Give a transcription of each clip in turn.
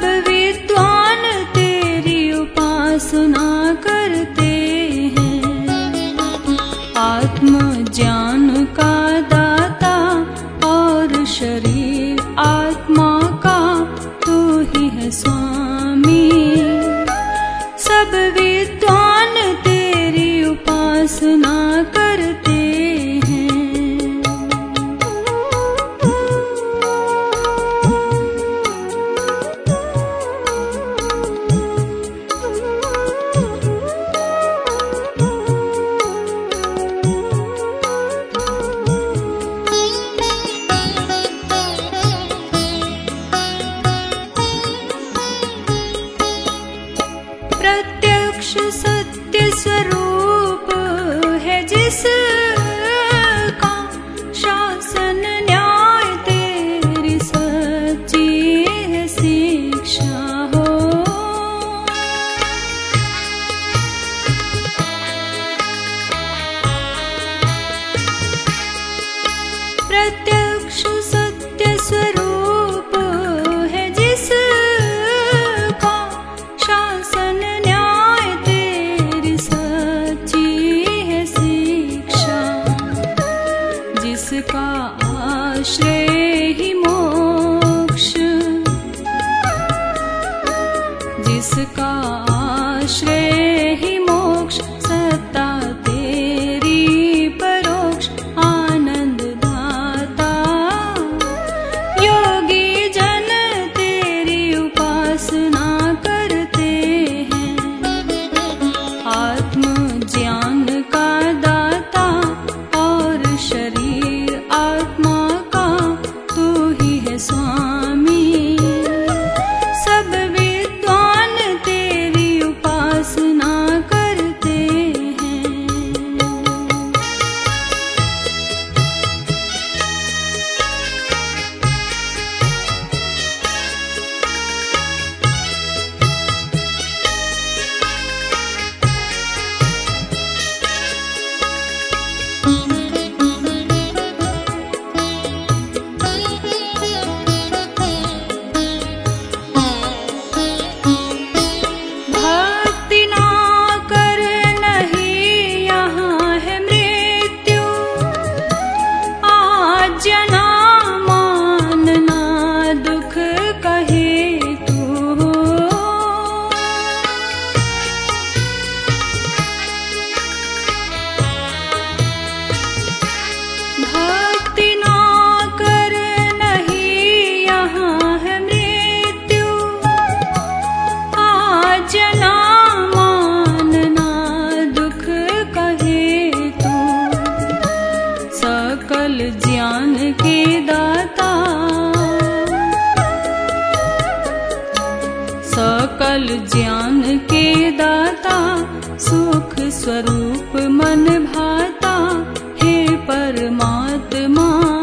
believe ज्ञान के दाता। सकल ज्ञान के दाता सुख स्वरूप मन भाता। हे परमात्मा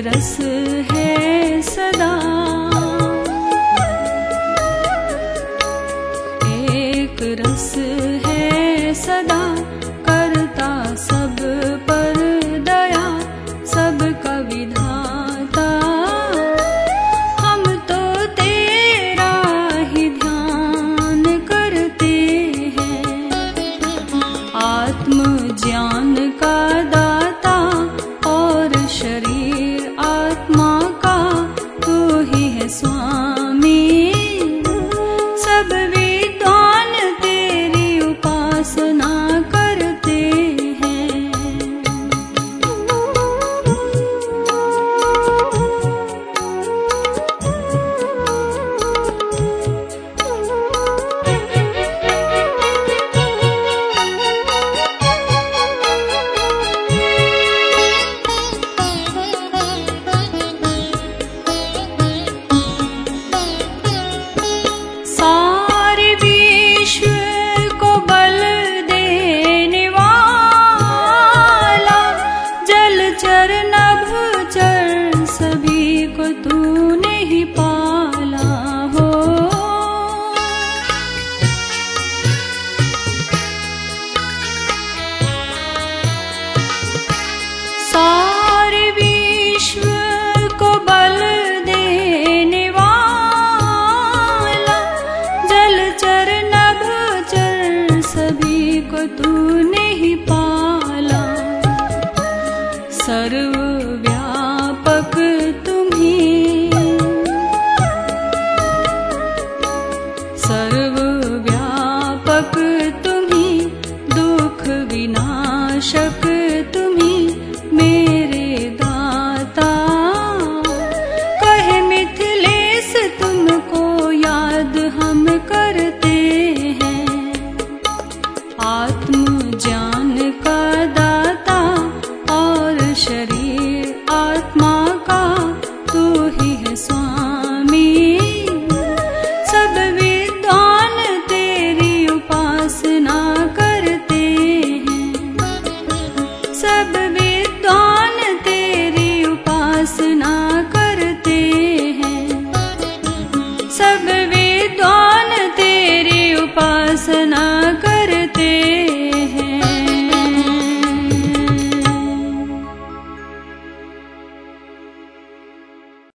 rasa आत्म